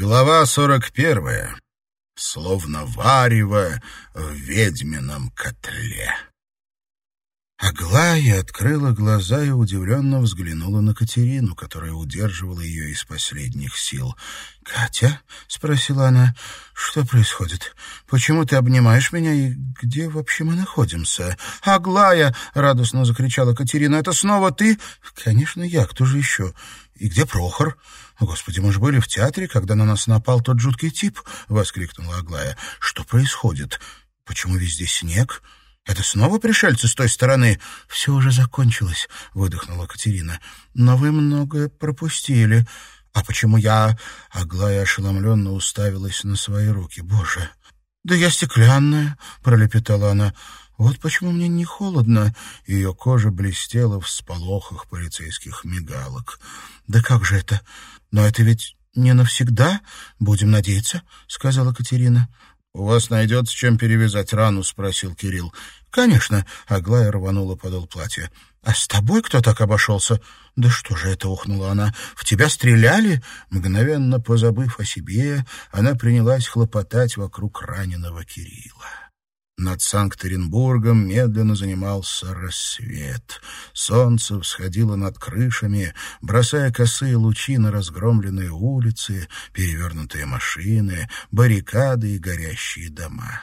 Глава сорок первая. Словно варево в ведьмином котле. Аглая открыла глаза и удивленно взглянула на Катерину, которая удерживала ее из последних сил. «Катя?» — спросила она. «Что происходит? Почему ты обнимаешь меня и где вообще мы находимся?» «Аглая!» — радостно закричала Катерина. «Это снова ты?» «Конечно, я. Кто же еще? И где Прохор?» «Господи, мы же были в театре, когда на нас напал тот жуткий тип!» — воскликнула Аглая. «Что происходит? Почему везде снег?» «Это снова пришельцы с той стороны?» «Все уже закончилось», — выдохнула Катерина. «Но вы многое пропустили. А почему я...» Аглая ошеломленно уставилась на свои руки. «Боже!» «Да я стеклянная», — пролепетала она. «Вот почему мне не холодно». Ее кожа блестела в сполохах полицейских мигалок. «Да как же это? Но это ведь не навсегда, будем надеяться», — сказала Катерина. «У вас найдется чем перевязать рану?» — спросил Кирилл. «Конечно», — Аглая рванула подол платья. «А с тобой кто так обошелся?» «Да что же это?» — ухнула она. «В тебя стреляли?» Мгновенно позабыв о себе, она принялась хлопотать вокруг раненого Кирилла. Над Санкт-Петербургом медленно занимался рассвет. Солнце всходило над крышами, бросая косые лучи на разгромленные улицы, перевернутые машины, баррикады и горящие дома.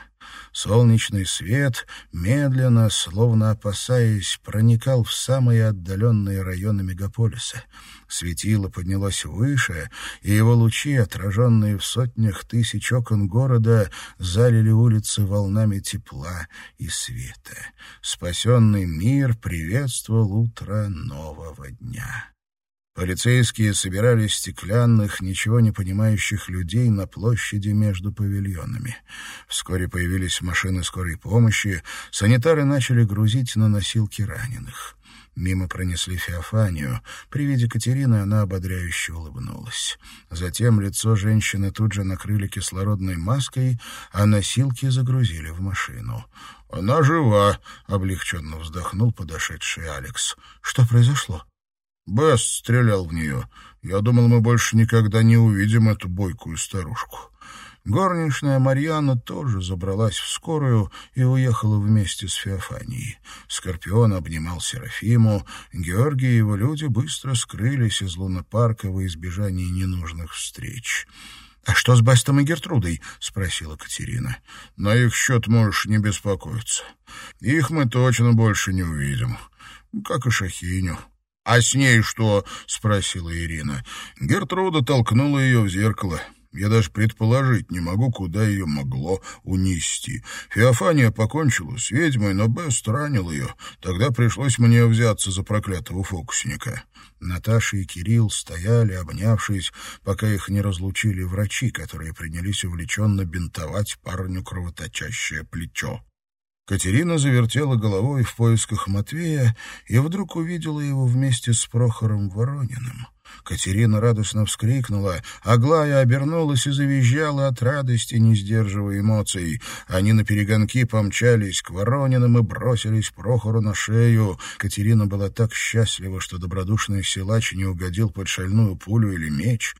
Солнечный свет, медленно, словно опасаясь, проникал в самые отдаленные районы мегаполиса. Светило поднялось выше, и его лучи, отраженные в сотнях тысяч окон города, залили улицы волнами тепла и света. Спасенный мир приветствовал утро нового дня. Полицейские собирали стеклянных, ничего не понимающих людей на площади между павильонами. Вскоре появились машины скорой помощи, санитары начали грузить на носилки раненых. Мимо пронесли Феофанию. При виде Катерины она ободряюще улыбнулась. Затем лицо женщины тут же накрыли кислородной маской, а носилки загрузили в машину. «Она жива!» — облегченно вздохнул подошедший Алекс. «Что произошло?» Бесс стрелял в нее. Я думал, мы больше никогда не увидим эту бойкую старушку. Горничная Марьяна тоже забралась в скорую и уехала вместе с Феофанией. Скорпион обнимал Серафиму. Георгий и его люди быстро скрылись из лунопарка во избежание ненужных встреч. «А что с Бестом и Гертрудой?» — спросила Катерина. «На их счет можешь не беспокоиться. Их мы точно больше не увидим, как и Шахиню». «А с ней что?» — спросила Ирина. Гертруда толкнула ее в зеркало. Я даже предположить не могу, куда ее могло унести. Феофания покончила с ведьмой, но Бест ранил ее. Тогда пришлось мне взяться за проклятого фокусника. Наташа и Кирилл стояли, обнявшись, пока их не разлучили врачи, которые принялись увлеченно бинтовать парню кровоточащее плечо. Катерина завертела головой в поисках Матвея и вдруг увидела его вместе с Прохором Ворониным. Катерина радостно вскрикнула, Аглая обернулась и завизжала от радости, не сдерживая эмоций. Они на перегонки помчались к Ворониным и бросились Прохору на шею. Катерина была так счастлива, что добродушный силач не угодил под шальную пулю или меч.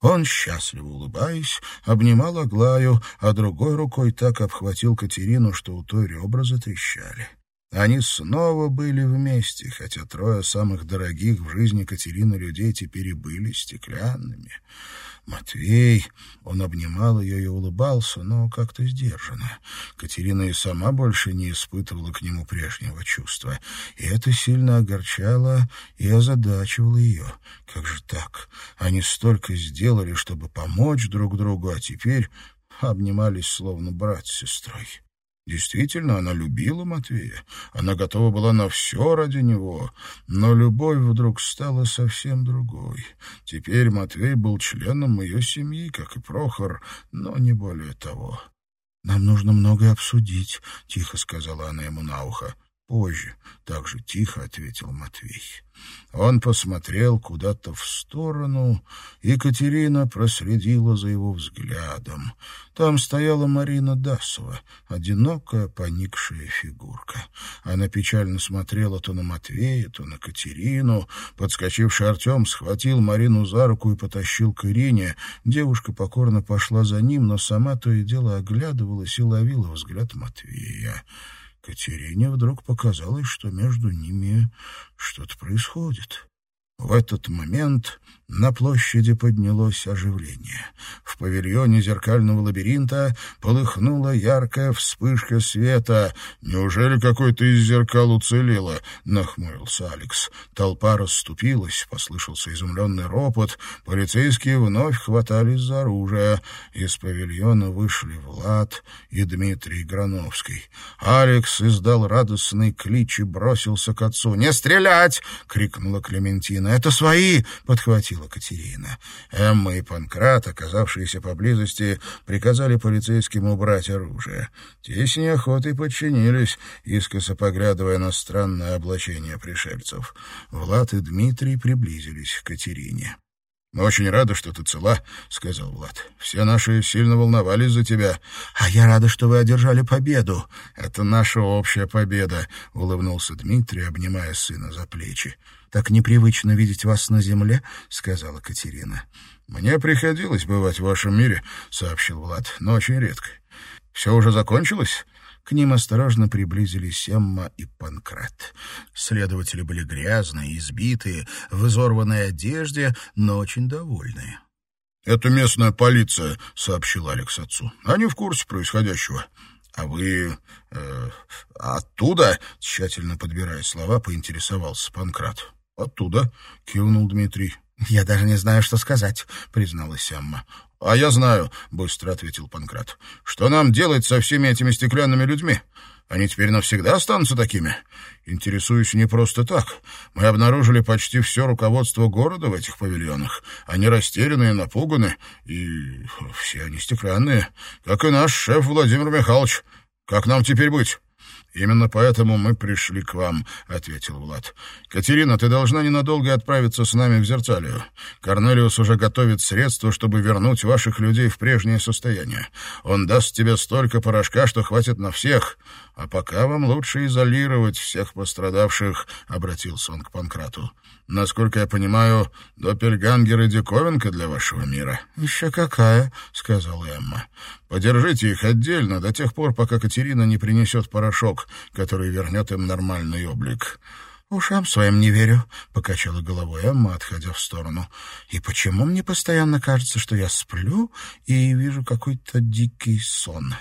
Он, счастливо улыбаясь, обнимал Аглаю, а другой рукой так обхватил Катерину, что у той ребра затрещали. Они снова были вместе, хотя трое самых дорогих в жизни Катерины людей теперь и были стеклянными. Матвей, он обнимал ее и улыбался, но как-то сдержанно. Катерина и сама больше не испытывала к нему прежнего чувства, и это сильно огорчало и озадачивало ее. Как же так? Они столько сделали, чтобы помочь друг другу, а теперь обнимались словно брат с сестрой. Действительно, она любила Матвея, она готова была на все ради него, но любовь вдруг стала совсем другой. Теперь Матвей был членом ее семьи, как и Прохор, но не более того. «Нам нужно многое обсудить», — тихо сказала она ему на ухо. Позже, — так же тихо ответил Матвей. Он посмотрел куда-то в сторону, и Катерина проследила за его взглядом. Там стояла Марина Дасова, одинокая, поникшая фигурка. Она печально смотрела то на Матвея, то на Катерину. Подскочивший Артем схватил Марину за руку и потащил к Ирине. Девушка покорно пошла за ним, но сама то и дело оглядывалась и ловила взгляд Матвея. Катерине вдруг показалось, что между ними что-то происходит. В этот момент на площади поднялось оживление. В павильоне зеркального лабиринта полыхнула яркая вспышка света. «Неужели какой-то из зеркал уцелело?» — нахмурился Алекс. Толпа расступилась, послышался изумленный ропот. Полицейские вновь хватались за оружие. Из павильона вышли Влад и Дмитрий Грановский. Алекс издал радостный клич и бросился к отцу. «Не стрелять!» — крикнула Клементина. «Это свои!» — подхватил спросила Катерина. Эмма и Панкрат, оказавшиеся поблизости, приказали полицейским убрать оружие. Те с неохотой подчинились, искоса поглядывая на странное облачение пришельцев. Влад и Дмитрий приблизились к Катерине. «Мы очень рады, что ты цела», — сказал Влад. «Все наши сильно волновались за тебя». «А я рада, что вы одержали победу». «Это наша общая победа», — улыбнулся Дмитрий, обнимая сына за плечи. «Так непривычно видеть вас на земле», — сказала Катерина. «Мне приходилось бывать в вашем мире», — сообщил Влад, — «но очень редко. Все уже закончилось?» К ним осторожно приблизились Эмма и Панкрат. Следователи были грязные, избитые, в изорванной одежде, но очень довольные. «Это местная полиция», — сообщил Алекс отцу. «Они в курсе происходящего». «А вы э, оттуда?» — тщательно подбирая слова, поинтересовался Панкрат. «Оттуда», — кивнул Дмитрий. «Я даже не знаю, что сказать», — призналась Эмма. «А я знаю», — быстро ответил Панкрат. «Что нам делать со всеми этими стеклянными людьми? Они теперь навсегда останутся такими? Интересуюсь не просто так. Мы обнаружили почти все руководство города в этих павильонах. Они растеряны и напуганы, и все они стеклянные, как и наш шеф Владимир Михайлович. Как нам теперь быть?» «Именно поэтому мы пришли к вам», — ответил Влад. «Катерина, ты должна ненадолго отправиться с нами в Зерцалию. Корнелиус уже готовит средства, чтобы вернуть ваших людей в прежнее состояние. Он даст тебе столько порошка, что хватит на всех. А пока вам лучше изолировать всех пострадавших», — обратился он к Панкрату. «Насколько я понимаю, Доппельгангер и диковинка для вашего мира». «Еще какая», — сказала Эмма. «Подержите их отдельно до тех пор, пока Катерина не принесет порошок, который вернет им нормальный облик». «Ушам своим не верю», — покачала головой Эмма, отходя в сторону. «И почему мне постоянно кажется, что я сплю и вижу какой-то дикий сон?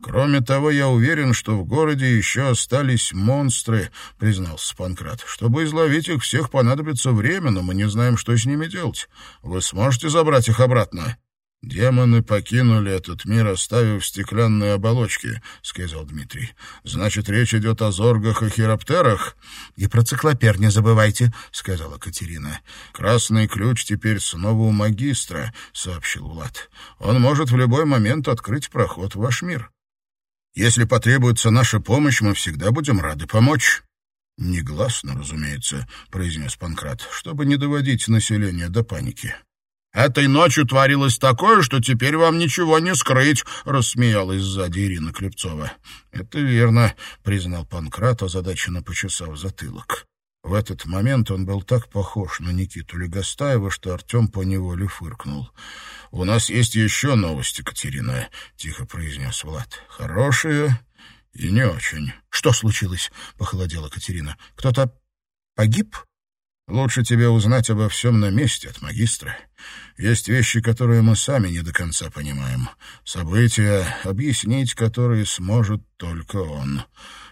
Кроме того, я уверен, что в городе еще остались монстры», — признался Панкрат. «Чтобы изловить их всех понадобится время, но мы не знаем, что с ними делать. Вы сможете забрать их обратно?» «Демоны покинули этот мир, оставив стеклянные оболочки», — сказал Дмитрий. «Значит, речь идет о зоргах и хироптерах?» «И про циклопер не забывайте», — сказала Катерина. «Красный ключ теперь снова у магистра», — сообщил Влад. «Он может в любой момент открыть проход в ваш мир. Если потребуется наша помощь, мы всегда будем рады помочь». «Негласно, разумеется», — произнес Панкрат, «чтобы не доводить население до паники». «Этой ночью творилось такое, что теперь вам ничего не скрыть», — рассмеялась сзади Ирина Клепцова. «Это верно», — признал Панкрат, озадаченно почесав затылок. В этот момент он был так похож на Никиту Легостаева, что Артем поневоле фыркнул. «У нас есть еще новости, Катерина», — тихо произнес Влад. «Хорошие и не очень». «Что случилось?» — похолодела Катерина. «Кто-то погиб?» Лучше тебе узнать обо всем на месте от магистра. Есть вещи, которые мы сами не до конца понимаем. События, объяснить которые сможет только он.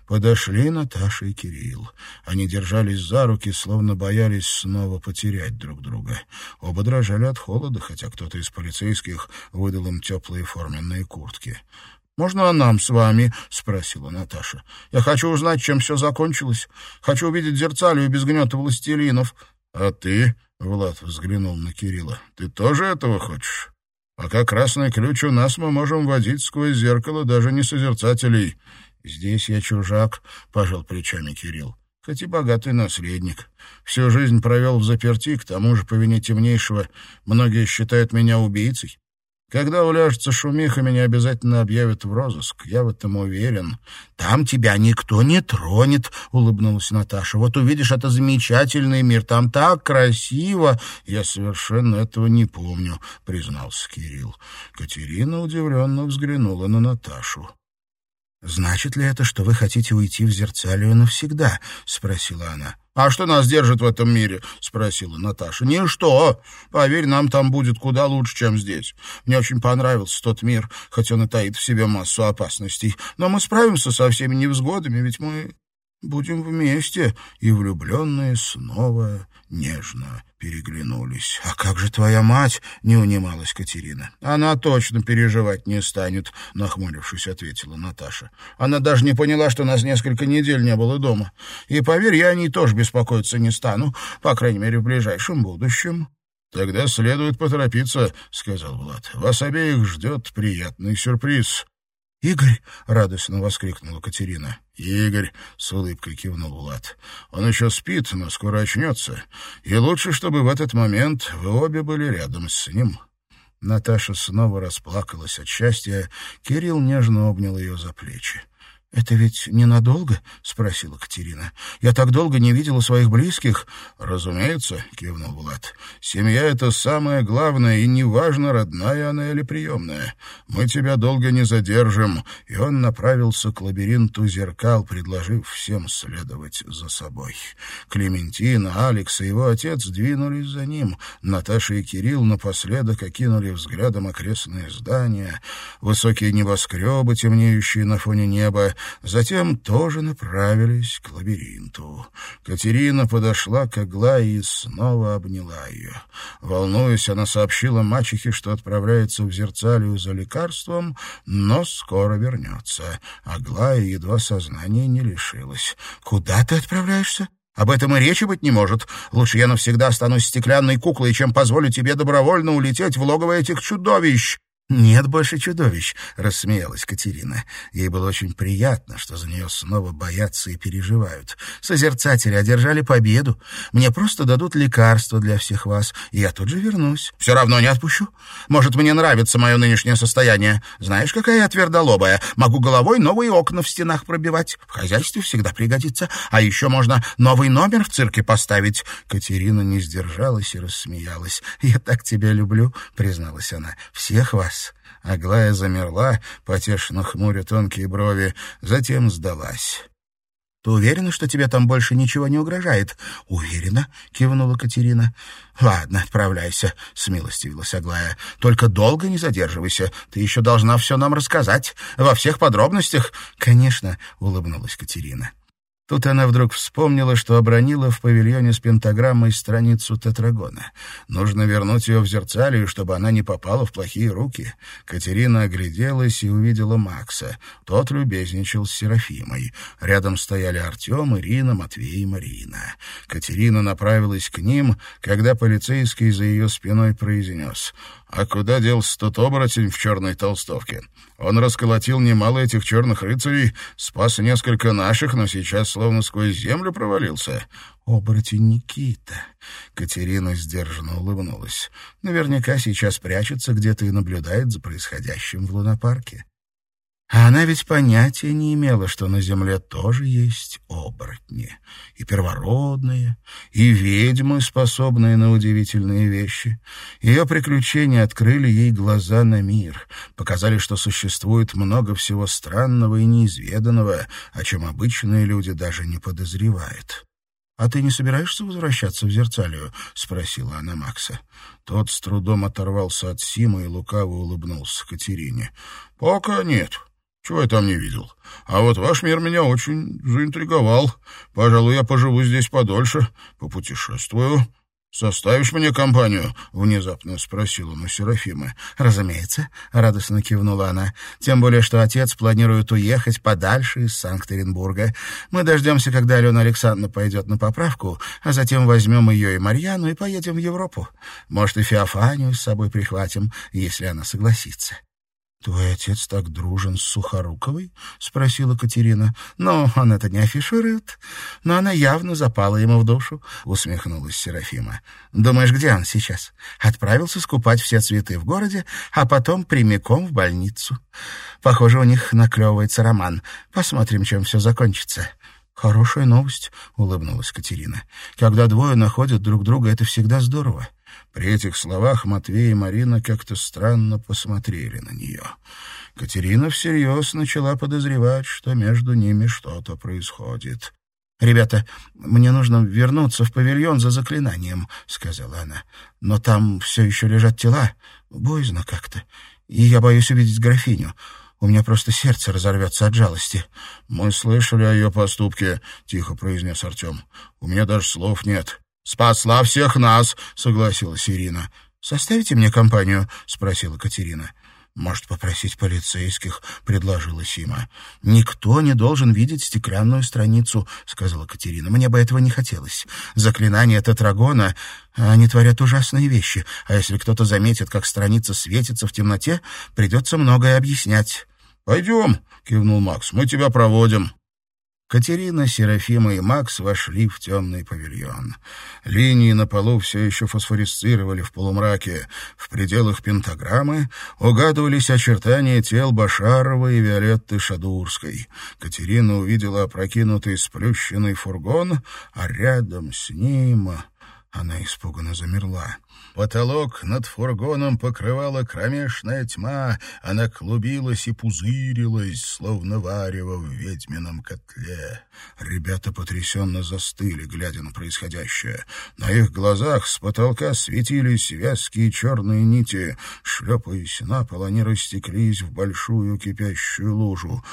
Подошли Наташа и Кирилл. Они держались за руки, словно боялись снова потерять друг друга. Оба дрожали от холода, хотя кто-то из полицейских выдал им теплые форменные куртки. «Можно нам с вами?» — спросила Наташа. «Я хочу узнать, чем все закончилось. Хочу увидеть зерцалию без гнета властелинов». «А ты?» — Влад взглянул на Кирилла. «Ты тоже этого хочешь? Пока красный ключ у нас, мы можем водить сквозь зеркало даже не созерцателей. «Здесь я чужак», — пожал плечами Кирилл. «Хоть и богатый наследник. Всю жизнь провел в заперти, к тому же, по вине темнейшего, многие считают меня убийцей. Когда уляжется шумиха, меня обязательно объявят в розыск. Я в этом уверен. Там тебя никто не тронет, — улыбнулась Наташа. Вот увидишь, это замечательный мир. Там так красиво. Я совершенно этого не помню, — признался Кирилл. Катерина удивленно взглянула на Наташу. «Значит ли это, что вы хотите уйти в Зерцалию навсегда?» — спросила она. «А что нас держит в этом мире?» — спросила Наташа. «Ничто. Поверь, нам там будет куда лучше, чем здесь. Мне очень понравился тот мир, хоть он и таит в себе массу опасностей. Но мы справимся со всеми невзгодами, ведь мы будем вместе». И влюбленные снова нежно переглянулись. «А как же твоя мать?» — не унималась Катерина. «Она точно переживать не станет», — нахмурившись, ответила Наташа. «Она даже не поняла, что нас несколько недель не было дома. И, поверь, я о ней тоже беспокоиться не стану, по крайней мере, в ближайшем будущем». «Тогда следует поторопиться», — сказал Влад. «Вас обеих ждет приятный сюрприз». «Игорь!» — радостно воскликнула Катерина. «Игорь!» — с улыбкой кивнул Влад. «Он еще спит, но скоро очнется. И лучше, чтобы в этот момент вы обе были рядом с ним». Наташа снова расплакалась от счастья. Кирилл нежно обнял ее за плечи. «Это ведь ненадолго?» — спросила Катерина. «Я так долго не видела своих близких». «Разумеется», — кивнул Влад. «Семья — это самое главное, и неважно, родная она или приемная. Мы тебя долго не задержим». И он направился к лабиринту зеркал, предложив всем следовать за собой. Клементина, Алекс и его отец двинулись за ним. Наташа и Кирилл напоследок окинули взглядом окрестные здания, высокие небоскребы, темнеющие на фоне неба, Затем тоже направились к лабиринту. Катерина подошла к Аглае и снова обняла ее. Волнуясь, она сообщила мачехе, что отправляется в Зерцалию за лекарством, но скоро вернется. Аглая едва сознания не лишилась. «Куда ты отправляешься?» Об этом и речи быть не может. Лучше я навсегда останусь стеклянной куклой, чем позволю тебе добровольно улететь в логово этих чудовищ. «Нет больше чудовищ», — рассмеялась Катерина. Ей было очень приятно, что за нее снова боятся и переживают. «Созерцатели одержали победу. Мне просто дадут лекарства для всех вас, и я тут же вернусь. Все равно не отпущу. Может, мне нравится мое нынешнее состояние. Знаешь, какая я твердолобая. Могу головой новые окна в стенах пробивать. В хозяйстве всегда пригодится. А еще можно новый номер в цирке поставить». Катерина не сдержалась и рассмеялась. «Я так тебя люблю», — призналась она. «Всех вас». Аглая замерла, потешно хмуря тонкие брови, затем сдалась. «Ты уверена, что тебе там больше ничего не угрожает?» «Уверена», — кивнула Катерина. «Ладно, отправляйся», — смилостивилась Аглая. «Только долго не задерживайся. Ты еще должна все нам рассказать. Во всех подробностях». «Конечно», — улыбнулась Катерина. Тут она вдруг вспомнила, что обронила в павильоне с пентаграммой страницу тетрагона. Нужно вернуть ее в зерцалию, чтобы она не попала в плохие руки. Катерина огляделась и увидела Макса. Тот любезничал с Серафимой. Рядом стояли Артем, Ирина, Матвей и Марина. Катерина направилась к ним, когда полицейский за ее спиной произнес — а куда делся тот оборотень в черной толстовке? Он расколотил немало этих черных рыцарей, спас несколько наших, но сейчас словно сквозь землю провалился. Оборотень Никита. Катерина сдержанно улыбнулась. Наверняка сейчас прячется где-то и наблюдает за происходящим в лунопарке. А она ведь понятия не имела, что на земле тоже есть оборотни. И первородные, и ведьмы, способные на удивительные вещи. Ее приключения открыли ей глаза на мир, показали, что существует много всего странного и неизведанного, о чем обычные люди даже не подозревают. «А ты не собираешься возвращаться в Зерцалию?» — спросила она Макса. Тот с трудом оторвался от Сима и лукаво улыбнулся Катерине. «Пока нет. Чего я там не видел? А вот ваш мир меня очень заинтриговал. Пожалуй, я поживу здесь подольше, попутешествую. «Составишь мне компанию?» — внезапно спросила у Серафима. «Разумеется», — радостно кивнула она. «Тем более, что отец планирует уехать подальше из Санкт-Петербурга. Мы дождемся, когда Алена Александровна пойдет на поправку, а затем возьмем ее и Марьяну и поедем в Европу. Может, и Феофанию с собой прихватим, если она согласится». «Твой отец так дружен с Сухоруковой?» — спросила Катерина. «Ну, он это не афиширует, но она явно запала ему в душу», — усмехнулась Серафима. «Думаешь, где он сейчас? Отправился скупать все цветы в городе, а потом прямиком в больницу. Похоже, у них наклевывается роман. Посмотрим, чем все закончится». «Хорошая новость», — улыбнулась Катерина. «Когда двое находят друг друга, это всегда здорово. При этих словах Матвей и Марина как-то странно посмотрели на нее. Катерина всерьез начала подозревать, что между ними что-то происходит. «Ребята, мне нужно вернуться в павильон за заклинанием», — сказала она. «Но там все еще лежат тела. Боязно как-то. И я боюсь увидеть графиню. У меня просто сердце разорвется от жалости». «Мы слышали о ее поступке», — тихо произнес Артем. «У меня даже слов нет». «Спасла всех нас», — согласилась Ирина. «Составите мне компанию?» — спросила Катерина. «Может, попросить полицейских?» — предложила Сима. «Никто не должен видеть стеклянную страницу», — сказала Катерина. «Мне бы этого не хотелось. Заклинания Тетрагона, они творят ужасные вещи, а если кто-то заметит, как страница светится в темноте, придется многое объяснять». «Пойдем», — кивнул Макс, — «мы тебя проводим». Катерина, Серафима и Макс вошли в темный павильон. Линии на полу все еще фосфорисцировали в полумраке. В пределах пентаграммы угадывались очертания тел Башарова и Виолетты Шадурской. Катерина увидела опрокинутый сплющенный фургон, а рядом с ним... Она испуганно замерла. Потолок над фургоном покрывала кромешная тьма, она клубилась и пузырилась, словно варево в ведьмином котле. Ребята потрясенно застыли, глядя на происходящее. На их глазах с потолка светились вязкие черные нити. Шлепаясь на пол, они растеклись в большую кипящую лужу.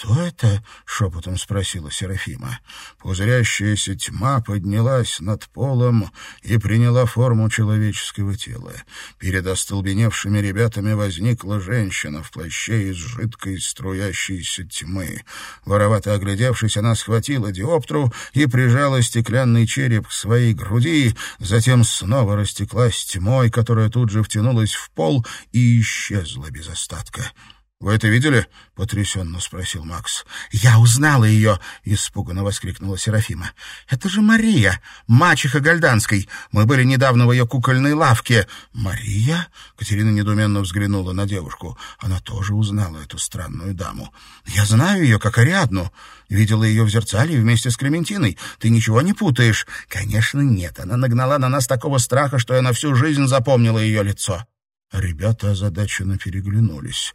«Что это?» — шепотом спросила Серафима. Пузырящаяся тьма поднялась над полом и приняла форму человеческого тела. Перед остолбеневшими ребятами возникла женщина в плаще из жидкой струящейся тьмы. Воровато оглядевшись, она схватила диоптру и прижала стеклянный череп к своей груди, затем снова растеклась тьмой, которая тут же втянулась в пол и исчезла без остатка. «Вы это видели?» — потрясенно спросил Макс. «Я узнала ее!» — испуганно воскликнула Серафима. «Это же Мария, мачеха Гальданской. Мы были недавно в ее кукольной лавке». «Мария?» — Катерина недоуменно взглянула на девушку. Она тоже узнала эту странную даму. «Я знаю ее, как Ариадну. Видела ее в зерцале вместе с Клементиной. Ты ничего не путаешь?» «Конечно, нет. Она нагнала на нас такого страха, что я на всю жизнь запомнила ее лицо». Ребята озадаченно переглянулись.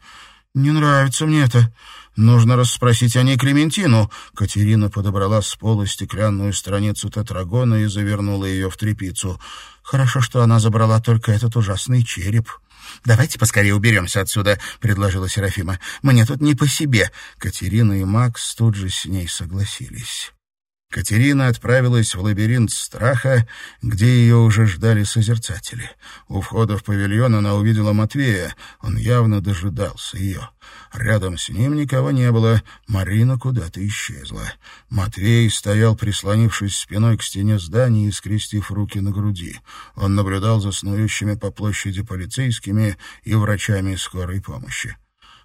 «Не нравится мне это. Нужно расспросить о ней Клементину». Катерина подобрала с пола стеклянную страницу тетрагона и завернула ее в тряпицу. «Хорошо, что она забрала только этот ужасный череп». «Давайте поскорее уберемся отсюда», — предложила Серафима. «Мне тут не по себе». Катерина и Макс тут же с ней согласились. Катерина отправилась в лабиринт страха, где ее уже ждали созерцатели. У входа в павильон она увидела Матвея. Он явно дожидался ее. Рядом с ним никого не было. Марина куда-то исчезла. Матвей стоял, прислонившись спиной к стене здания и скрестив руки на груди. Он наблюдал за снующими по площади полицейскими и врачами скорой помощи.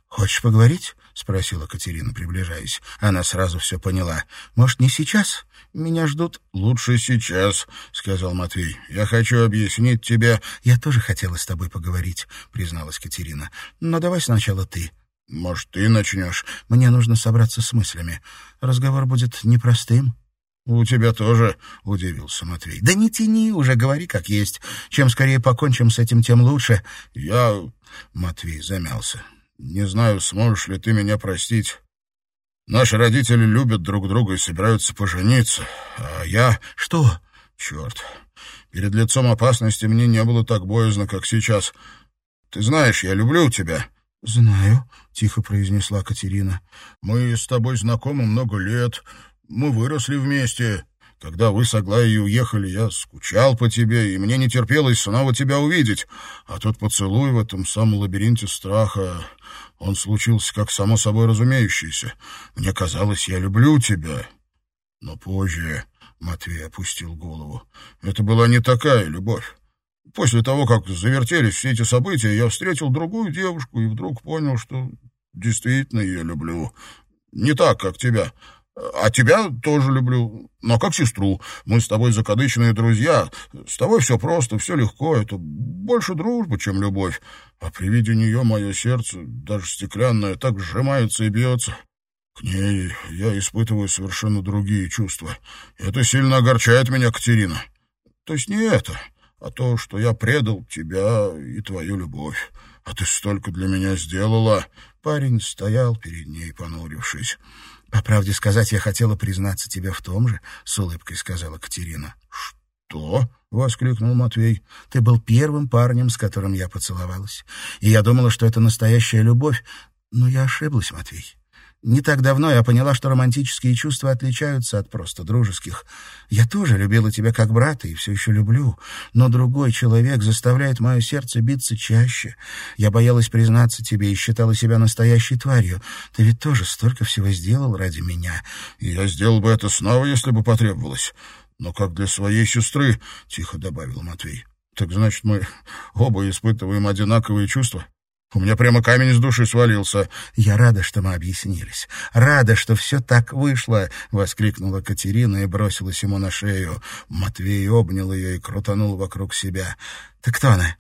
«Хочешь поговорить?» — спросила Катерина, приближаясь. Она сразу все поняла. «Может, не сейчас? Меня ждут?» «Лучше сейчас», — сказал Матвей. «Я хочу объяснить тебе...» «Я тоже хотела с тобой поговорить», — призналась Катерина. «Но давай сначала ты». «Может, ты начнешь?» «Мне нужно собраться с мыслями. Разговор будет непростым». «У тебя тоже», — удивился Матвей. «Да не тяни уже, говори как есть. Чем скорее покончим с этим, тем лучше». «Я...» — Матвей замялся. Не знаю, сможешь ли ты меня простить. Наши родители любят друг друга и собираются пожениться, а я... Что? Черт. Перед лицом опасности мне не было так боязно, как сейчас. Ты знаешь, я люблю тебя. Знаю, тихо произнесла Катерина. Мы с тобой знакомы много лет. Мы выросли вместе. Когда вы с Аглаей уехали, я скучал по тебе, и мне не терпелось снова тебя увидеть. А тот поцелуй в этом самом лабиринте страха, он случился как само собой разумеющийся. Мне казалось, я люблю тебя. Но позже Матвей опустил голову. Это была не такая любовь. После того, как завертелись все эти события, я встретил другую девушку и вдруг понял, что действительно ее люблю. Не так, как тебя. А тебя тоже люблю, но как сестру. Мы с тобой закадычные друзья. С тобой все просто, все легко. Это больше дружба, чем любовь. А при виде нее мое сердце, даже стеклянное, так сжимается и бьется. К ней я испытываю совершенно другие чувства. Это сильно огорчает меня, Катерина. То есть не это, а то, что я предал тебя и твою любовь. А ты столько для меня сделала. Парень стоял перед ней, понурившись. «По правде сказать, я хотела признаться тебе в том же», — с улыбкой сказала Катерина. «Что?» — воскликнул Матвей. «Ты был первым парнем, с которым я поцеловалась. И я думала, что это настоящая любовь, но я ошиблась, Матвей. Не так давно я поняла, что романтические чувства отличаются от просто дружеских. Я тоже любила тебя как брата и все еще люблю, но другой человек заставляет мое сердце биться чаще. Я боялась признаться тебе и считала себя настоящей тварью. Ты ведь тоже столько всего сделал ради меня. Я сделал бы это снова, если бы потребовалось. Но как для своей сестры, — тихо добавил Матвей. Так значит, мы оба испытываем одинаковые чувства? У меня прямо камень с души свалился. «Я рада, что мы объяснились. Рада, что все так вышло!» — воскликнула Катерина и бросилась ему на шею. Матвей обнял ее и крутанул вокруг себя. «Ты кто она?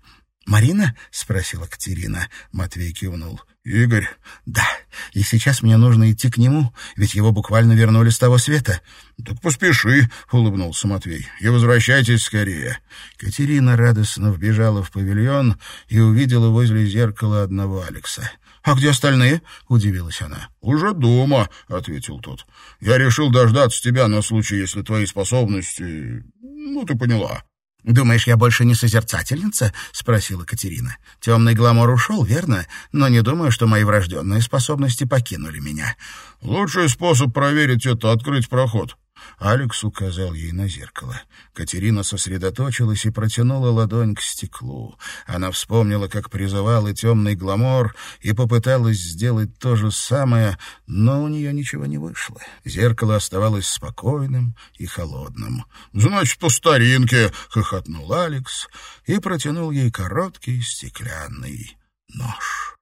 Марина?» — спросила Катерина. Матвей кивнул. «Игорь?» «Да. И сейчас мне нужно идти к нему, ведь его буквально вернули с того света». «Так поспеши», — улыбнулся Матвей, — «и возвращайтесь скорее». Катерина радостно вбежала в павильон и увидела возле зеркала одного Алекса. «А где остальные?» — удивилась она. «Уже дома», — ответил тот. «Я решил дождаться тебя на случай, если твои способности... Ну, ты поняла». «Думаешь, я больше не созерцательница?» — спросила Катерина. «Темный гламор ушел, верно? Но не думаю, что мои врожденные способности покинули меня». «Лучший способ проверить это — открыть проход. Алекс указал ей на зеркало. Катерина сосредоточилась и протянула ладонь к стеклу. Она вспомнила, как призывала темный гламор, и попыталась сделать то же самое, но у нее ничего не вышло. Зеркало оставалось спокойным и холодным. «Значит, по старинке!» — хохотнул Алекс и протянул ей короткий стеклянный нож.